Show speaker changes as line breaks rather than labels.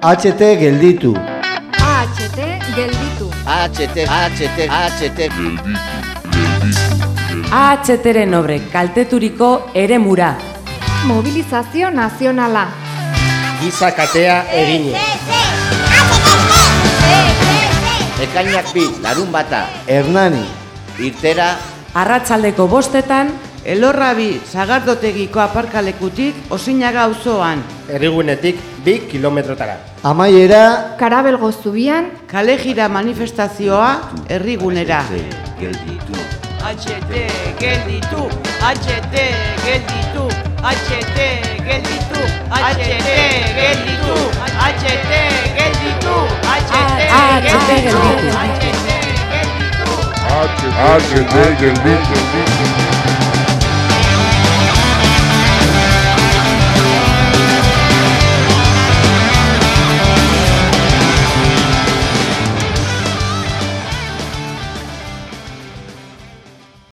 HT gelditu.
AHT gelditu.
HT, HT, HT.
AHTren obre kalteturiko ere mura.
Mobilizazio nazionala.
Giza katea eginez.
Ekainak bi, larun bata.
Hernani.
Irtera,
Arratsaldeko bostetan,
Elorrabi zagardotegiko aparkalekutik osinaga auzoan.
Errigunetik bi kilometrotara.
Amaiera
Karabelgo zubian,
Kale jira manifestazioa herrigunera.
gelditu.
HT gelditu, HT gelditu, HT gelditu, HT gelditu, HT gelditu,
AHT gelditu.
HT gelditu.
HT gelditu.